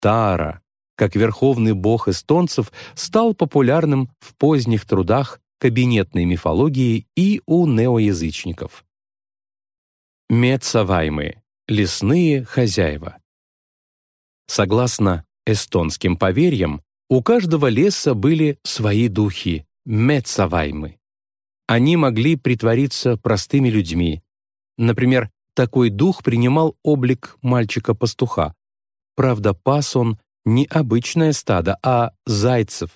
Таара, как верховный бог эстонцев, стал популярным в поздних трудах кабинетной мифологии и у неоязычников. Мецаваймы — лесные хозяева. Согласно эстонским поверьям, у каждого леса были свои духи — мецаваймы. Они могли притвориться простыми людьми. Например, такой дух принимал облик мальчика-пастуха. Правда, пас он не обычное стадо, а зайцев.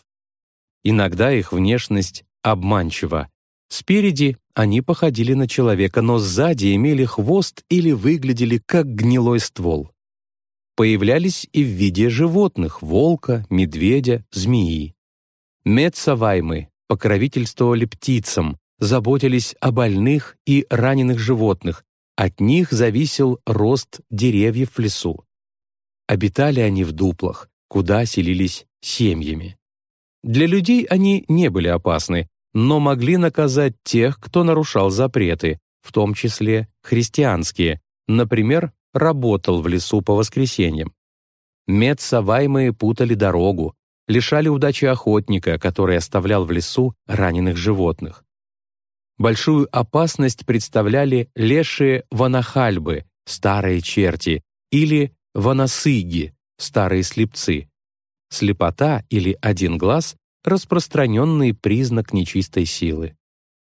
Иногда их внешность обманчива. Спереди они походили на человека, но сзади имели хвост или выглядели как гнилой ствол. Появлялись и в виде животных — волка, медведя, змеи. Медсаваймы покровительствовали птицам, заботились о больных и раненых животных, от них зависел рост деревьев в лесу. Обитали они в дуплах, куда селились семьями. Для людей они не были опасны, но могли наказать тех, кто нарушал запреты, в том числе христианские, например, работал в лесу по воскресеньям. Медсаваймые путали дорогу, лишали удачи охотника, который оставлял в лесу раненых животных. Большую опасность представляли лешие ванахальбы, старые черти, или ванасыги, старые слепцы. Слепота или один глаз — распространенный признак нечистой силы.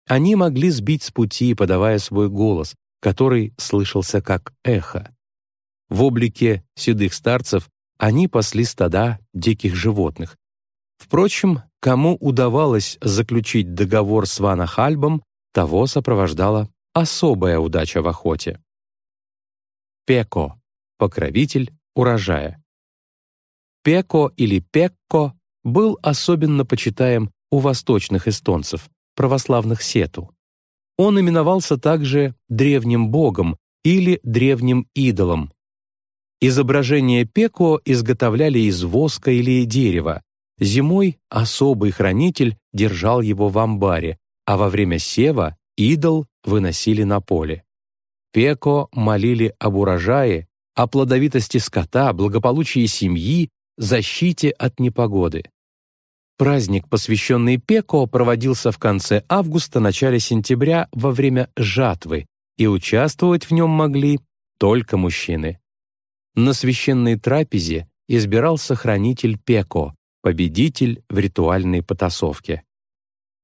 Они могли сбить с пути, подавая свой голос, который слышался как эхо. В облике седых старцев они пасли стада диких животных. Впрочем, кому удавалось заключить договор с Ванахальбом, того сопровождала особая удача в охоте. Пеко — покровитель урожая. Пеко или Пекко был особенно почитаем у восточных эстонцев, православных сету. Он именовался также древним богом или древним идолом. Изображение Пеко изготовляли из воска или дерева. Зимой особый хранитель держал его в амбаре, а во время сева идол выносили на поле. Пеко молили об урожае, о плодовитости скота, благополучии семьи, защите от непогоды. Праздник, посвященный Пеко, проводился в конце августа-начале сентября во время жатвы, и участвовать в нем могли только мужчины. На священной трапезе избирался хранитель Пеко, победитель в ритуальной потасовке.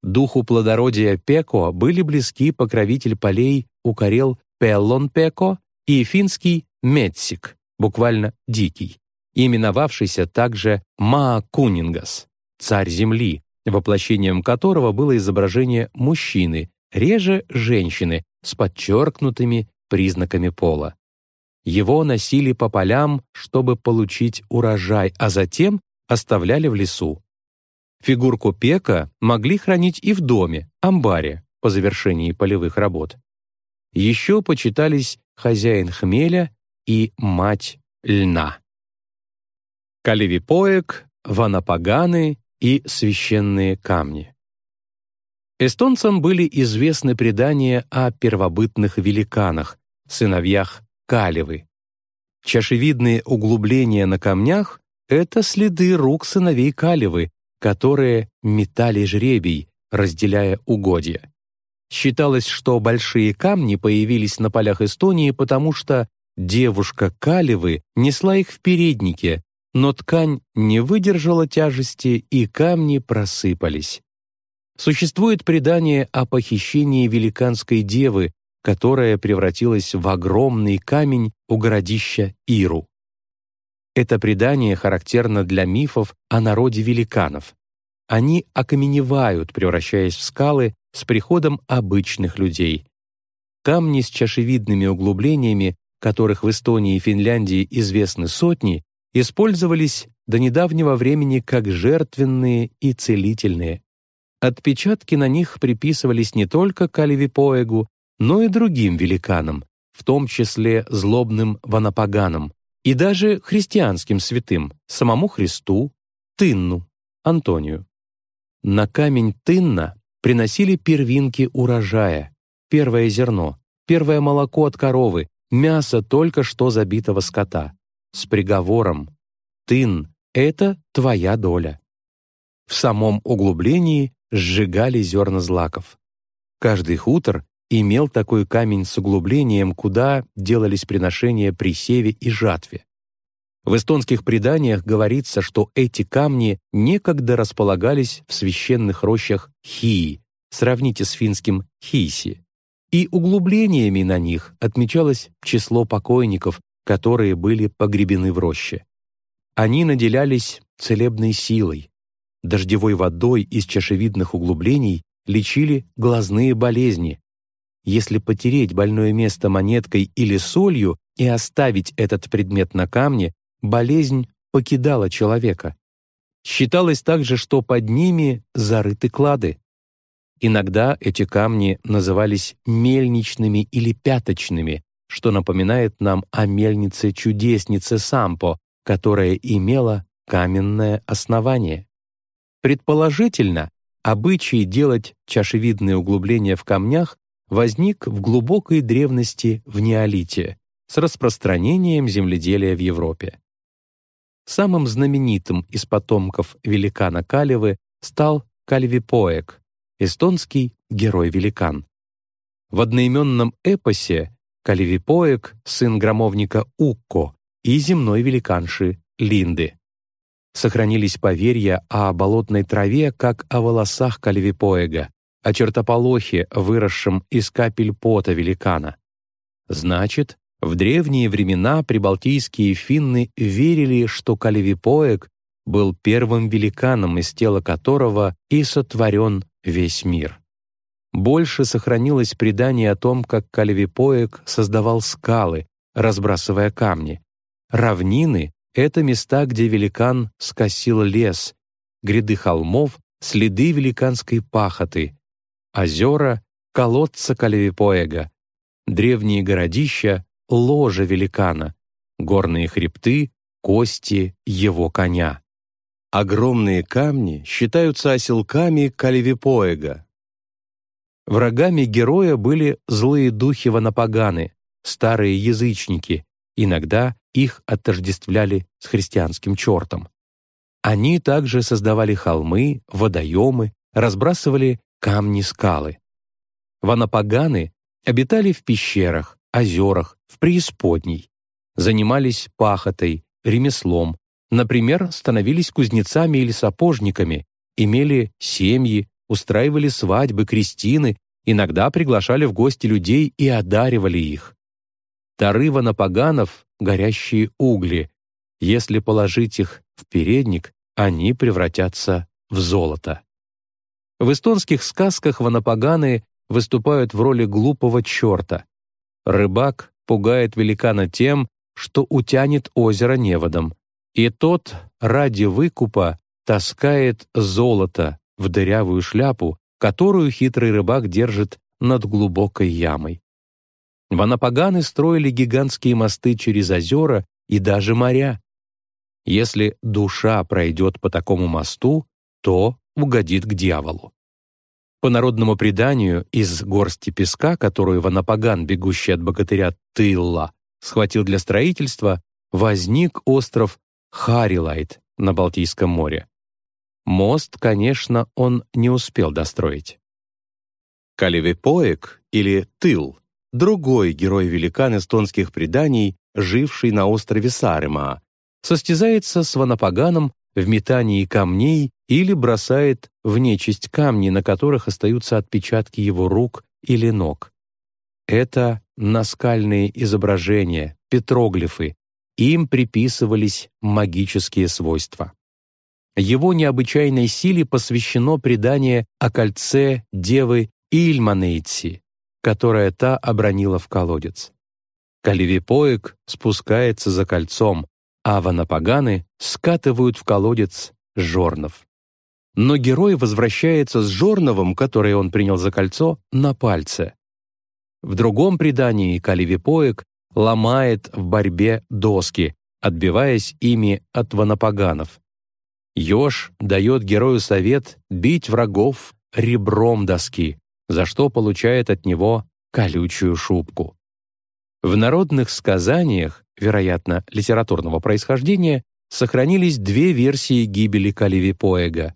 Духу плодородия Пеко были близки покровитель полей Укарел Пеллон Пеко и финский Метсик, буквально «дикий», именовавшийся также Маакунингас, царь земли, воплощением которого было изображение мужчины, реже женщины, с подчеркнутыми признаками пола. Его носили по полям, чтобы получить урожай, а затем оставляли в лесу. Фигурку пека могли хранить и в доме, амбаре, по завершении полевых работ. Еще почитались хозяин хмеля и мать льна. Калевипоек, ванапаганы и священные камни. Эстонцам были известны предания о первобытных великанах, сыновьях Калевы. Чашевидные углубления на камнях — это следы рук сыновей Калевы, которые метали жребий, разделяя угодья. Считалось, что большие камни появились на полях Эстонии, потому что девушка Калевы несла их в переднике, но ткань не выдержала тяжести, и камни просыпались. Существует предание о похищении великанской девы, которая превратилась в огромный камень у городища Иру. Это предание характерно для мифов о народе великанов. Они окаменевают, превращаясь в скалы с приходом обычных людей. Камни с чашевидными углублениями, которых в Эстонии и Финляндии известны сотни, использовались до недавнего времени как жертвенные и целительные. Отпечатки на них приписывались не только Калевипоэгу, но и другим великанам, в том числе злобным ванапаганам, и даже христианским святым, самому Христу, Тынну, Антонию. На камень Тынна приносили первинки урожая, первое зерно, первое молоко от коровы, мясо только что забитого скота, с приговором тын — это твоя доля. В самом углублении сжигали зерна злаков. Каждый хутор имел такой камень с углублением, куда делались приношения при севе и жатве. В эстонских преданиях говорится, что эти камни некогда располагались в священных рощах Хии, сравните с финским Хиси, и углублениями на них отмечалось число покойников, которые были погребены в роще. Они наделялись целебной силой. Дождевой водой из чашевидных углублений лечили глазные болезни. Если потереть больное место монеткой или солью и оставить этот предмет на камне, болезнь покидала человека. Считалось также, что под ними зарыты клады. Иногда эти камни назывались мельничными или пяточными, что напоминает нам о мельнице-чудеснице Сампо, которая имела каменное основание. Предположительно, обычай делать чашевидные углубления в камнях возник в глубокой древности в неолите с распространением земледелия в Европе. Самым знаменитым из потомков великана Калевы стал Кальвипоек, эстонский герой-великан. В одноименном эпосе Калевипоек — сын громовника Укко и земной великанши Линды. Сохранились поверья о болотной траве, как о волосах Калевипоега, о чертополохе, выросшем из капель пота великана. Значит, в древние времена прибалтийские финны верили, что Калевипоек был первым великаном, из тела которого и сотворен весь мир. Больше сохранилось предание о том, как Калевипоек создавал скалы, разбрасывая камни. Равнины — это места, где великан скосил лес, гряды холмов — следы великанской пахоты, озера — колодца Калевипоега, древние городища ложе великана, горные хребты, кости его коня. Огромные камни считаются оселками Калевипоэга. Врагами героя были злые духи Ванапаганы, старые язычники, иногда их отождествляли с христианским чертом. Они также создавали холмы, водоемы, разбрасывали камни-скалы. Ванапаганы обитали в пещерах, озерах, в преисподней, занимались пахотой, ремеслом, например, становились кузнецами или сапожниками, имели семьи, устраивали свадьбы, крестины, иногда приглашали в гости людей и одаривали их. Тарыва на поганов — горящие угли. Если положить их в передник, они превратятся в золото. В эстонских сказках ванапаганы выступают в роли глупого черта. Рыбак пугает великана тем, что утянет озеро неводом, и тот ради выкупа таскает золото в дырявую шляпу, которую хитрый рыбак держит над глубокой ямой. Ванапаганы строили гигантские мосты через озера и даже моря. Если душа пройдет по такому мосту, то угодит к дьяволу. По народному преданию, из горсти песка, которую Ванапаган, бегущий от богатыря Тылла, схватил для строительства, возник остров Харилайт на Балтийском море. Мост, конечно, он не успел достроить. Калевипоек или Тыл — другой герой-великан эстонских преданий, живший на острове Сарема, состязается с Ванапаганом в метании камней или бросает в нечисть камни, на которых остаются отпечатки его рук или ног. Это наскальные изображения, петроглифы, им приписывались магические свойства. Его необычайной силе посвящено предание о кольце девы Ильманейци, которое та обронила в колодец. Каливипоек спускается за кольцом, а ванапаганы скатывают в колодец жорнов. Но герой возвращается с жорновым, который он принял за кольцо, на пальце. В другом предании Каливипоек ломает в борьбе доски, отбиваясь ими от ванапаганов. Ёж дает герою совет бить врагов ребром доски, за что получает от него колючую шубку. В народных сказаниях вероятно, литературного происхождения, сохранились две версии гибели Каливипоэга.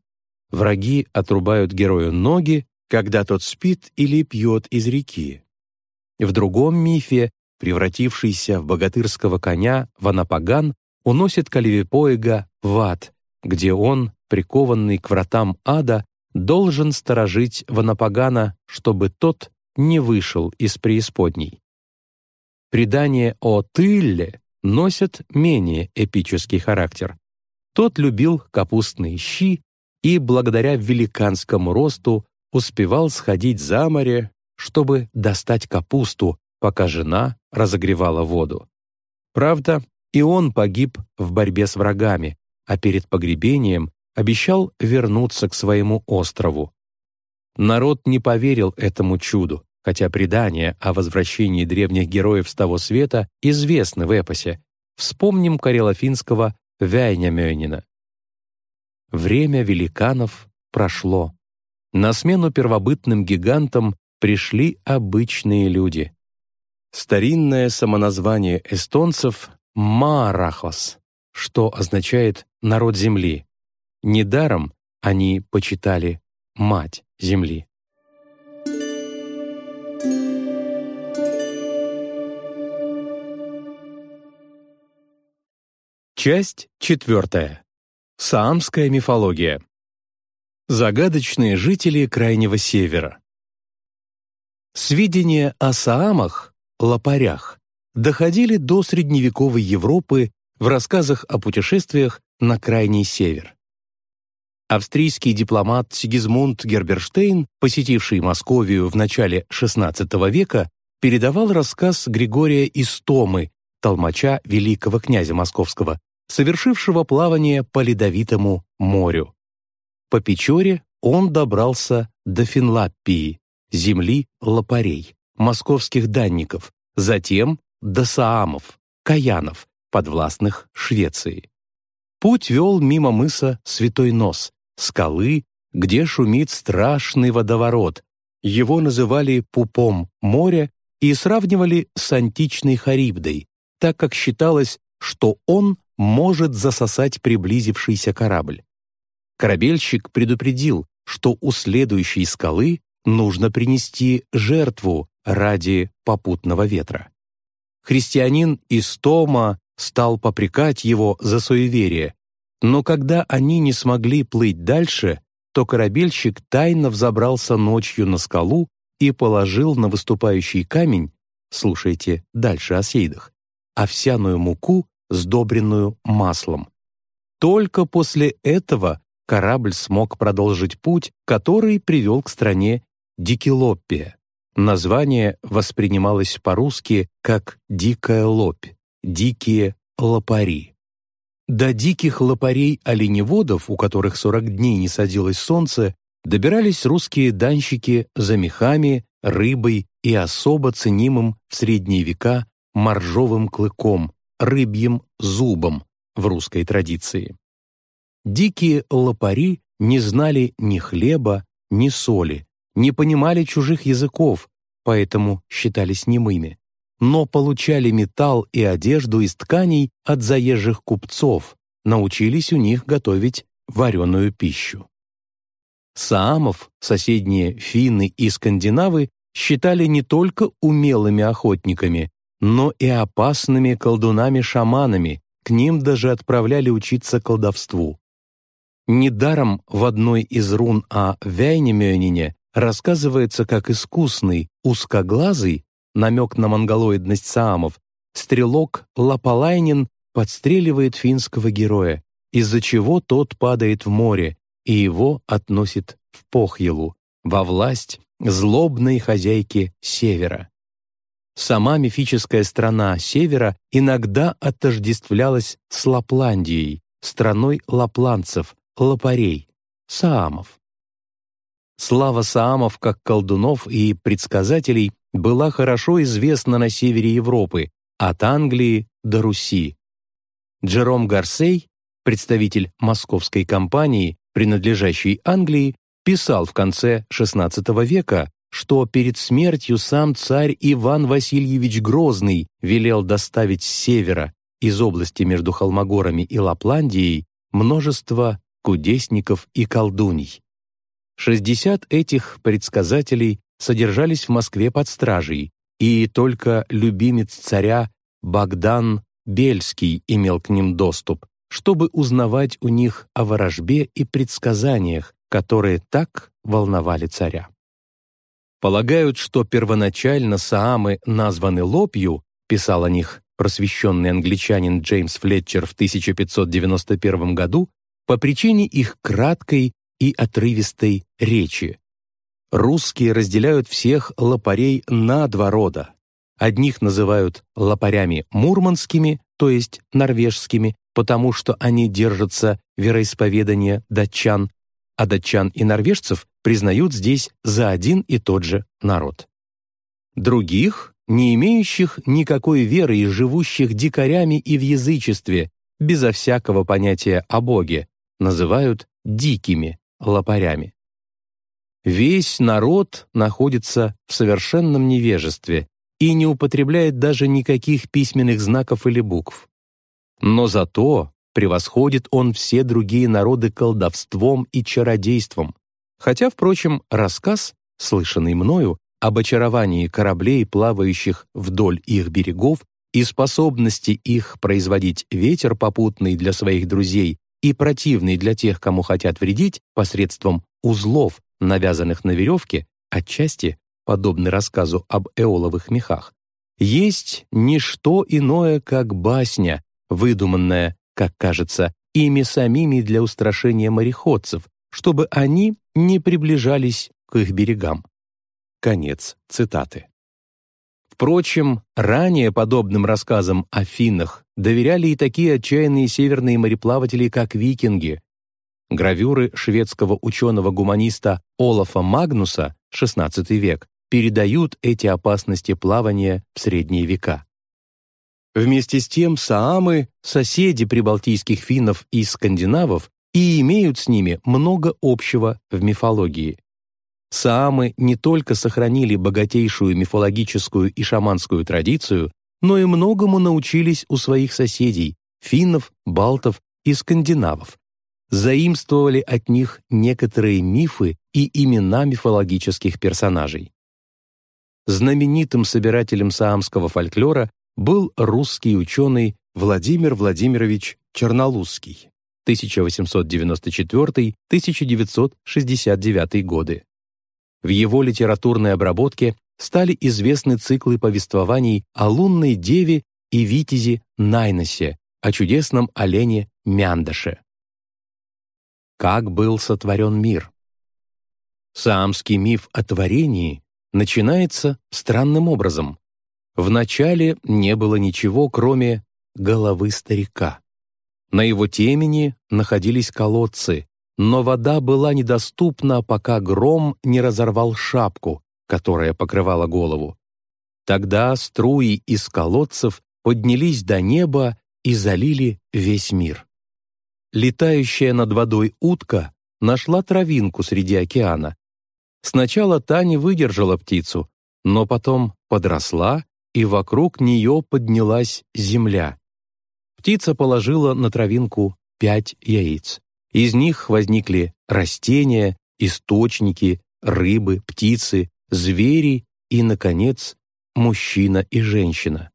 Враги отрубают герою ноги, когда тот спит или пьет из реки. В другом мифе, превратившийся в богатырского коня, Ванапаган уносит Каливипоэга в ад, где он, прикованный к вратам ада, должен сторожить Ванапагана, чтобы тот не вышел из преисподней. Предания о Тылле носят менее эпический характер. Тот любил капустные щи и, благодаря великанскому росту, успевал сходить за море, чтобы достать капусту, пока жена разогревала воду. Правда, и он погиб в борьбе с врагами, а перед погребением обещал вернуться к своему острову. Народ не поверил этому чуду, хотя предания о возвращении древних героев с того света известны в эпосе. Вспомним карелофинского Вяйнямёнина. Время великанов прошло. На смену первобытным гигантам пришли обычные люди. Старинное самоназвание эстонцев — Маарахос, что означает «народ земли». Недаром они почитали «мать земли». Часть четвертая. Саамская мифология. Загадочные жители Крайнего Севера. Сведения о Саамах, лопарях, доходили до средневековой Европы в рассказах о путешествиях на Крайний Север. Австрийский дипломат Сигизмунд Герберштейн, посетивший Московию в начале XVI века, передавал рассказ Григория Истомы, толмача великого князя московского, совершившего плавание по Ледовитому морю. По Печоре он добрался до Финлаппии, земли лопарей, московских данников, затем до Саамов, Каянов, подвластных Швеции. Путь вел мимо мыса Святой Нос, скалы, где шумит страшный водоворот. Его называли пупом моря и сравнивали с античной Харибдой, так как считалось, что он может засосать приблизившийся корабль. Корабельщик предупредил, что у следующей скалы нужно принести жертву ради попутного ветра. Христианин из Тома стал попрекать его за суеверие, но когда они не смогли плыть дальше, то корабельщик тайно взобрался ночью на скалу и положил на выступающий камень, слушайте дальше о сейдах, овсяную муку сдобренную маслом. Только после этого корабль смог продолжить путь, который привел к стране Дикилоппия. Название воспринималось по-русски как «дикая лопь», «дикие лопари». До диких лопарей-оленеводов, у которых 40 дней не садилось солнце, добирались русские данщики за мехами, рыбой и особо ценимым в средние века моржовым клыком, рыбьим зубом в русской традиции. Дикие лопари не знали ни хлеба, ни соли, не понимали чужих языков, поэтому считались немыми, но получали металл и одежду из тканей от заезжих купцов, научились у них готовить вареную пищу. Саамов, соседние финны и скандинавы, считали не только умелыми охотниками, но и опасными колдунами-шаманами, к ним даже отправляли учиться колдовству. Недаром в одной из рун о Вяйнемёнине рассказывается, как искусный, узкоглазый, намек на монголоидность саамов, стрелок Лапалайнин подстреливает финского героя, из-за чего тот падает в море, и его относит в Похьелу, во власть злобной хозяйки Севера. Сама мифическая страна Севера иногда отождествлялась с Лапландией, страной лапланцев, лопарей, саамов. Слава саамов как колдунов и предсказателей была хорошо известна на севере Европы, от Англии до Руси. Джером Гарсей, представитель московской компании, принадлежащей Англии, писал в конце XVI века, что перед смертью сам царь Иван Васильевич Грозный велел доставить с севера из области между Холмогорами и Лапландией множество кудесников и колдуний. 60 этих предсказателей содержались в Москве под стражей, и только любимец царя Богдан Бельский имел к ним доступ, чтобы узнавать у них о ворожбе и предсказаниях, которые так волновали царя. Полагают, что первоначально саамы названы лопью, писал о них просвещенный англичанин Джеймс Флетчер в 1591 году, по причине их краткой и отрывистой речи. Русские разделяют всех лопарей на два рода. Одних называют лопарями мурманскими, то есть норвежскими, потому что они держатся вероисповедания датчан, а датчан и норвежцев признают здесь за один и тот же народ. Других, не имеющих никакой веры и живущих дикарями и в язычестве, безо всякого понятия о Боге, называют дикими лопарями. Весь народ находится в совершенном невежестве и не употребляет даже никаких письменных знаков или букв. Но зато превосходит он все другие народы колдовством и чародейством, Хотя, впрочем, рассказ, слышанный мною, об очаровании кораблей, плавающих вдоль их берегов, и способности их производить ветер попутный для своих друзей и противный для тех, кому хотят вредить, посредством узлов, навязанных на веревке, отчасти, подобный рассказу об эоловых мехах, есть не что иное, как басня, выдуманная, как кажется, ими самими для устрашения мореходцев, чтобы они не приближались к их берегам. Конец цитаты. Впрочем, ранее подобным рассказам о финнах доверяли и такие отчаянные северные мореплаватели, как викинги. Гравюры шведского ученого-гуманиста Олафа Магнуса, XVI век, передают эти опасности плавания в средние века. Вместе с тем саамы, соседи прибалтийских финнов и скандинавов, и имеют с ними много общего в мифологии. Саамы не только сохранили богатейшую мифологическую и шаманскую традицию, но и многому научились у своих соседей — финнов, балтов и скандинавов. Заимствовали от них некоторые мифы и имена мифологических персонажей. Знаменитым собирателем саамского фольклора был русский ученый Владимир Владимирович Чернолузский. 1894-1969 годы. В его литературной обработке стали известны циклы повествований о лунной деве и витязе Найносе, о чудесном олене Мяндаше. Как был сотворен мир? Саамский миф о творении начинается странным образом. Вначале не было ничего, кроме головы старика. На его темени находились колодцы, но вода была недоступна, пока гром не разорвал шапку, которая покрывала голову. Тогда струи из колодцев поднялись до неба и залили весь мир. Летающая над водой утка нашла травинку среди океана. Сначала та не выдержала птицу, но потом подросла, и вокруг нее поднялась земля. Птица положила на травинку пять яиц. Из них возникли растения, источники, рыбы, птицы, звери и, наконец, мужчина и женщина.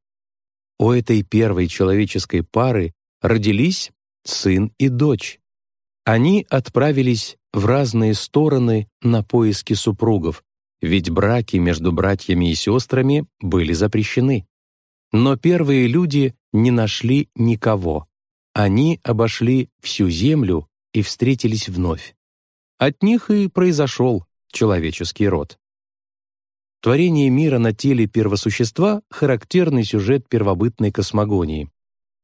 У этой первой человеческой пары родились сын и дочь. Они отправились в разные стороны на поиски супругов, ведь браки между братьями и сестрами были запрещены. Но первые люди не нашли никого. Они обошли всю землю и встретились вновь. От них и произошел человеческий род. Творение мира на теле первосущества — характерный сюжет первобытной космогонии.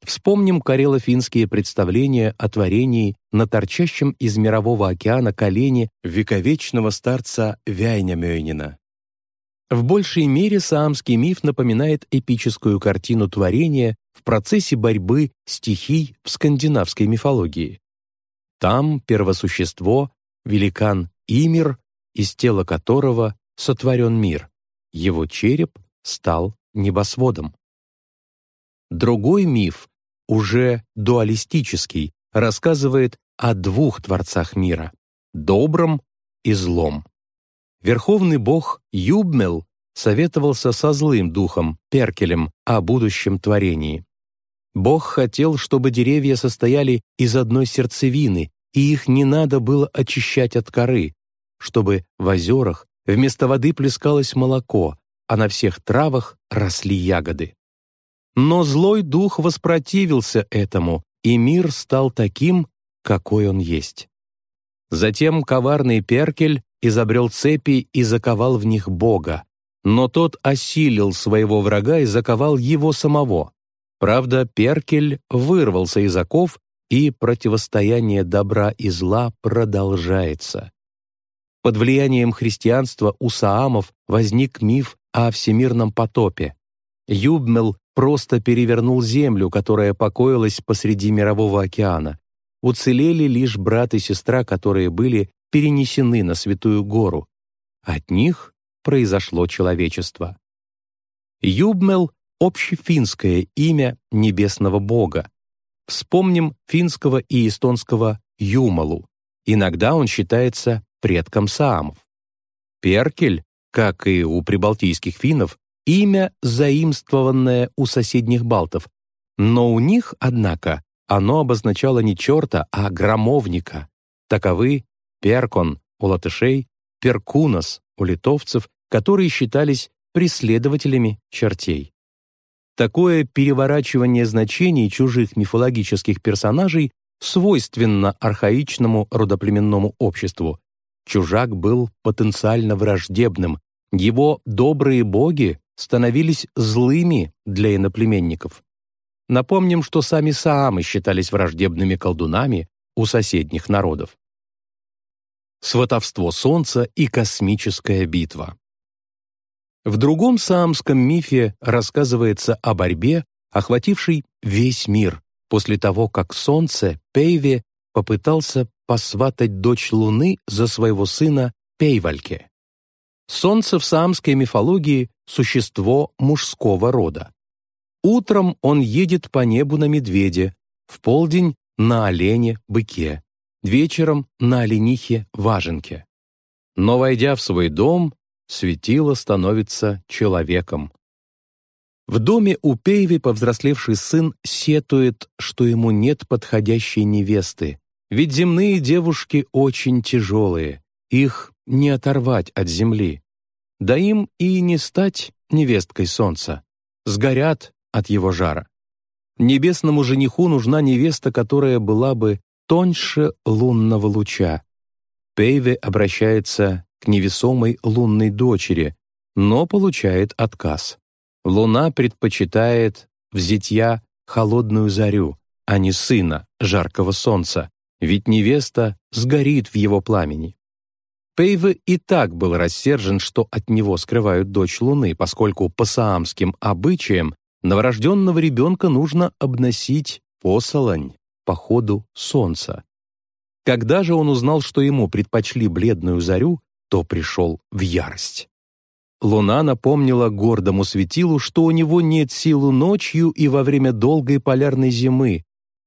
Вспомним карело-финские представления о творении на торчащем из мирового океана колене вековечного старца Вяйнямёйнина. В большей мере саамский миф напоминает эпическую картину творения в процессе борьбы стихий в скандинавской мифологии. Там первосущество — великан Имир, из тела которого сотворен мир. Его череп стал небосводом. Другой миф уже дуалистический, рассказывает о двух творцах мира — добром и злом. Верховный бог Юбмел советовался со злым духом Перкелем о будущем творении. Бог хотел, чтобы деревья состояли из одной сердцевины, и их не надо было очищать от коры, чтобы в озерах вместо воды плескалось молоко, а на всех травах росли ягоды. Но злой дух воспротивился этому, и мир стал таким, какой он есть. Затем коварный Перкель изобрел цепи и заковал в них Бога, но тот осилил своего врага и заковал его самого. Правда, Перкель вырвался из оков, и противостояние добра и зла продолжается. Под влиянием христианства у саамов возник миф о всемирном потопе. Юбмел просто перевернул землю, которая покоилась посреди мирового океана. Уцелели лишь брат и сестра, которые были перенесены на Святую Гору. От них произошло человечество. Юбмел — общефинское имя небесного бога. Вспомним финского и эстонского Юмалу. Иногда он считается предком саамов. Перкель, как и у прибалтийских финнов, имя, заимствованное у соседних балтов, но у них, однако, оно обозначало не черта, а громовника. Таковы Перкон у латышей, Перкунос у литовцев, которые считались преследователями чертей. Такое переворачивание значений чужих мифологических персонажей свойственно архаичному родоплеменному обществу. Чужак был потенциально враждебным, его добрые боги становились злыми для иноплеменников. Напомним, что сами саамы считались враждебными колдунами у соседних народов. Сватовство Солнца и космическая битва. В другом саамском мифе рассказывается о борьбе, охватившей весь мир, после того, как Солнце, Пейве, попытался посватать дочь Луны за своего сына Пейвальке. Солнце в саамской мифологии — существо мужского рода. Утром он едет по небу на медведе, в полдень — на олене-быке, вечером — на оленихе-важенке. Но, войдя в свой дом, светило становится человеком. В доме у Пейви повзрослевший сын сетует, что ему нет подходящей невесты, ведь земные девушки очень тяжелые, их не оторвать от земли. Да им и не стать невесткой солнца, сгорят от его жара. Небесному жениху нужна невеста, которая была бы тоньше лунного луча. Пейве обращается к невесомой лунной дочери, но получает отказ. Луна предпочитает в зятья холодную зарю, а не сына, жаркого солнца, ведь невеста сгорит в его пламени. Пейве и так был рассержен, что от него скрывают дочь Луны, поскольку по саамским обычаям новорожденного ребенка нужно обносить посолонь по ходу солнца. Когда же он узнал, что ему предпочли бледную зарю, то пришел в ярость. Луна напомнила гордому светилу, что у него нет силы ночью и во время долгой полярной зимы.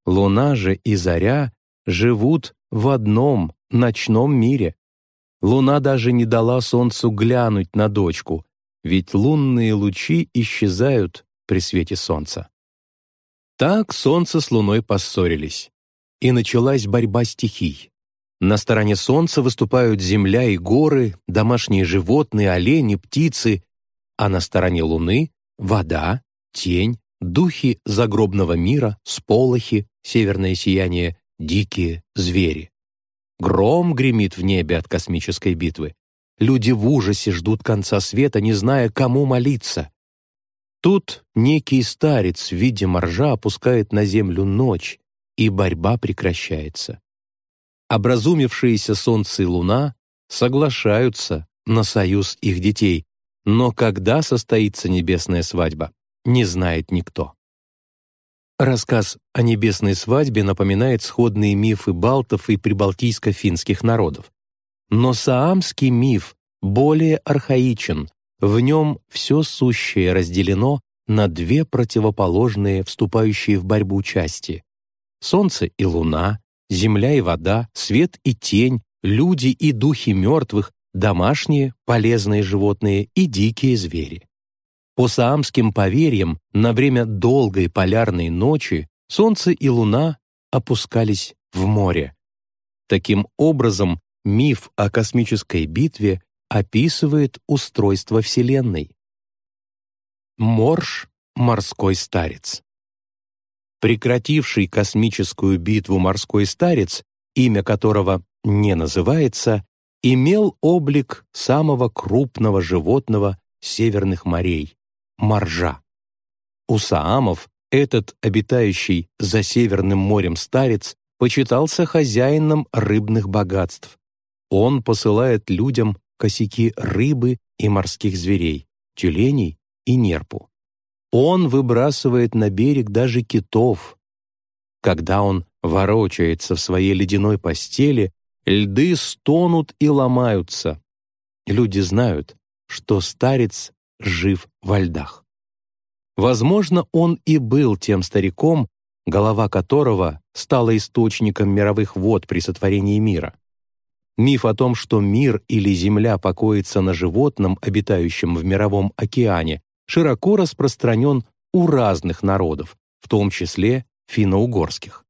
Луна же и заря живут в одном ночном мире. Луна даже не дала солнцу глянуть на дочку, ведь лунные лучи исчезают при свете солнца. Так солнце с луной поссорились, и началась борьба стихий. На стороне Солнца выступают земля и горы, домашние животные, олени, птицы, а на стороне Луны — вода, тень, духи загробного мира, сполохи, северное сияние, дикие звери. Гром гремит в небе от космической битвы. Люди в ужасе ждут конца света, не зная, кому молиться. Тут некий старец в виде моржа опускает на землю ночь, и борьба прекращается образумившиеся Солнце и Луна соглашаются на союз их детей, но когда состоится небесная свадьба, не знает никто. Рассказ о небесной свадьбе напоминает сходные мифы балтов и прибалтийско-финских народов. Но саамский миф более архаичен, в нем все сущее разделено на две противоположные, вступающие в борьбу части. Солнце и луна, земля и вода, свет и тень, люди и духи мертвых, домашние, полезные животные и дикие звери. По саамским поверьям, на время долгой полярной ночи солнце и луна опускались в море. Таким образом, миф о космической битве описывает устройство Вселенной. Морж — морской старец. Прекративший космическую битву морской старец, имя которого не называется, имел облик самого крупного животного северных морей — моржа. У саамов этот обитающий за Северным морем старец почитался хозяином рыбных богатств. Он посылает людям косяки рыбы и морских зверей, тюленей и нерпу. Он выбрасывает на берег даже китов. Когда он ворочается в своей ледяной постели, льды стонут и ломаются. Люди знают, что старец жив во льдах. Возможно, он и был тем стариком, голова которого стала источником мировых вод при сотворении мира. Миф о том, что мир или земля покоится на животном, обитающем в мировом океане, широко распространен у разных народов, в том числе финно-угорских.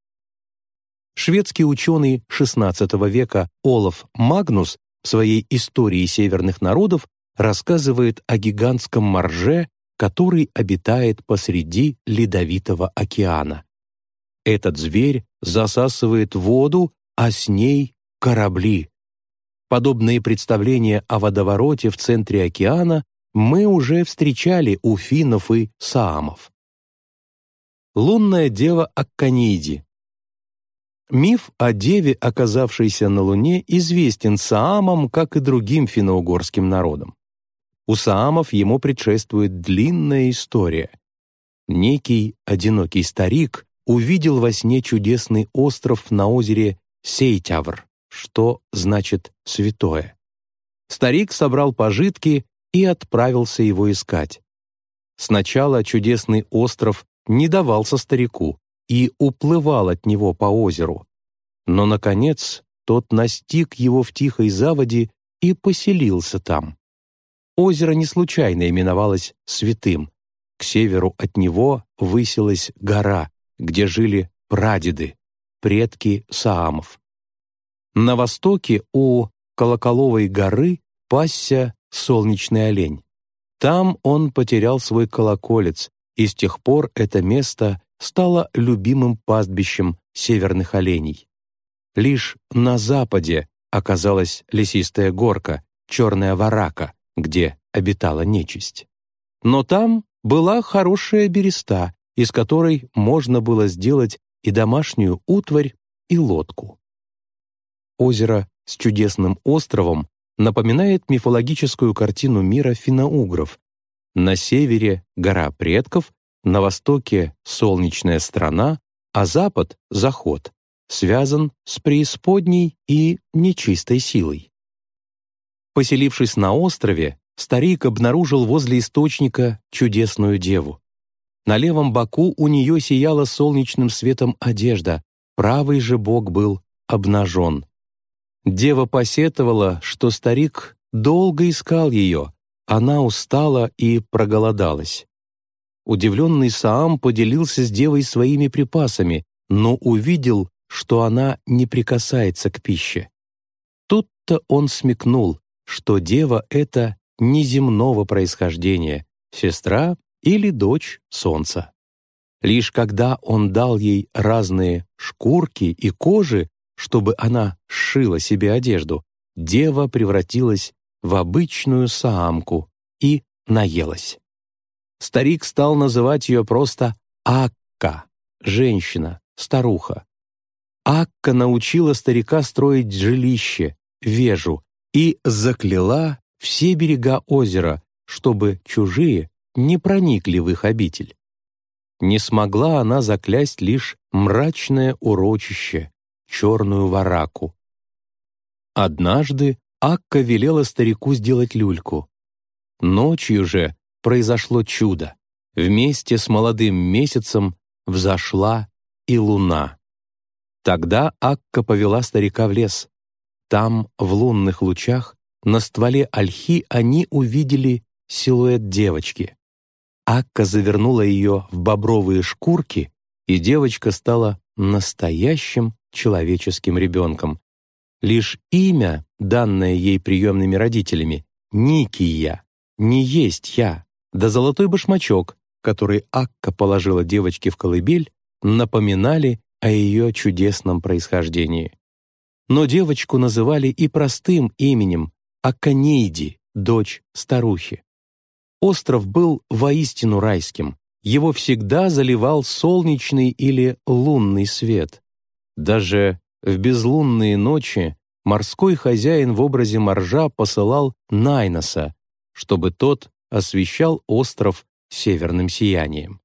Шведский ученый XVI века Олаф Магнус в своей «Истории северных народов» рассказывает о гигантском морже, который обитает посреди Ледовитого океана. Этот зверь засасывает воду, а с ней — корабли. Подобные представления о водовороте в центре океана мы уже встречали у финнов и саамов. Лунная дева Акканиди Миф о деве, оказавшейся на Луне, известен саамам, как и другим финно-угорским народам. У саамов ему предшествует длинная история. Некий одинокий старик увидел во сне чудесный остров на озере Сейтявр, что значит «святое». Старик собрал пожитки и отправился его искать. Сначала чудесный остров не давался старику и уплывал от него по озеру. Но, наконец, тот настиг его в тихой заводе и поселился там. Озеро не случайно именовалось Святым. К северу от него высилась гора, где жили прадеды, предки Саамов. На востоке у Колоколовой горы пасся солнечный олень. Там он потерял свой колоколец, и с тех пор это место стало любимым пастбищем северных оленей. Лишь на западе оказалась лесистая горка, черная варака, где обитала нечисть. Но там была хорошая береста, из которой можно было сделать и домашнюю утварь, и лодку. Озеро с чудесным островом напоминает мифологическую картину мира финно-угров. На севере — гора предков, на востоке — солнечная страна, а запад — заход, связан с преисподней и нечистой силой. Поселившись на острове, старик обнаружил возле источника чудесную деву. На левом боку у нее сияла солнечным светом одежда, правый же бок был обнажен. Дева посетовала, что старик долго искал ее, она устала и проголодалась. Удивленный Саам поделился с девой своими припасами, но увидел, что она не прикасается к пище. Тут-то он смекнул, что дева — это неземного происхождения, сестра или дочь солнца. Лишь когда он дал ей разные шкурки и кожи, чтобы она сшила себе одежду, дева превратилась в обычную саамку и наелась. Старик стал называть ее просто Акка, женщина, старуха. Акка научила старика строить жилище, вежу, и закляла все берега озера, чтобы чужие не проникли в их обитель. Не смогла она заклясть лишь мрачное урочище, черную вараку. Однажды Акка велела старику сделать люльку. Ночью же произошло чудо. вместе с молодым месяцем взошла и луна. Тогда Акка повела старика в лес. Там, в лунных лучах, на стволе ольхи они увидели силуэт девочки. Акка завернула ее в бобровые шкурки, и девочка стала настоящим человеческим ребенком. Лишь имя, данное ей приемными родителями, Никия, не есть я, да золотой башмачок, который Акка положила девочке в колыбель, напоминали о ее чудесном происхождении. Но девочку называли и простым именем Аканейди, дочь старухи. Остров был воистину райским, его всегда заливал солнечный или лунный свет. Даже в безлунные ночи морской хозяин в образе моржа посылал Найноса, чтобы тот освещал остров северным сиянием.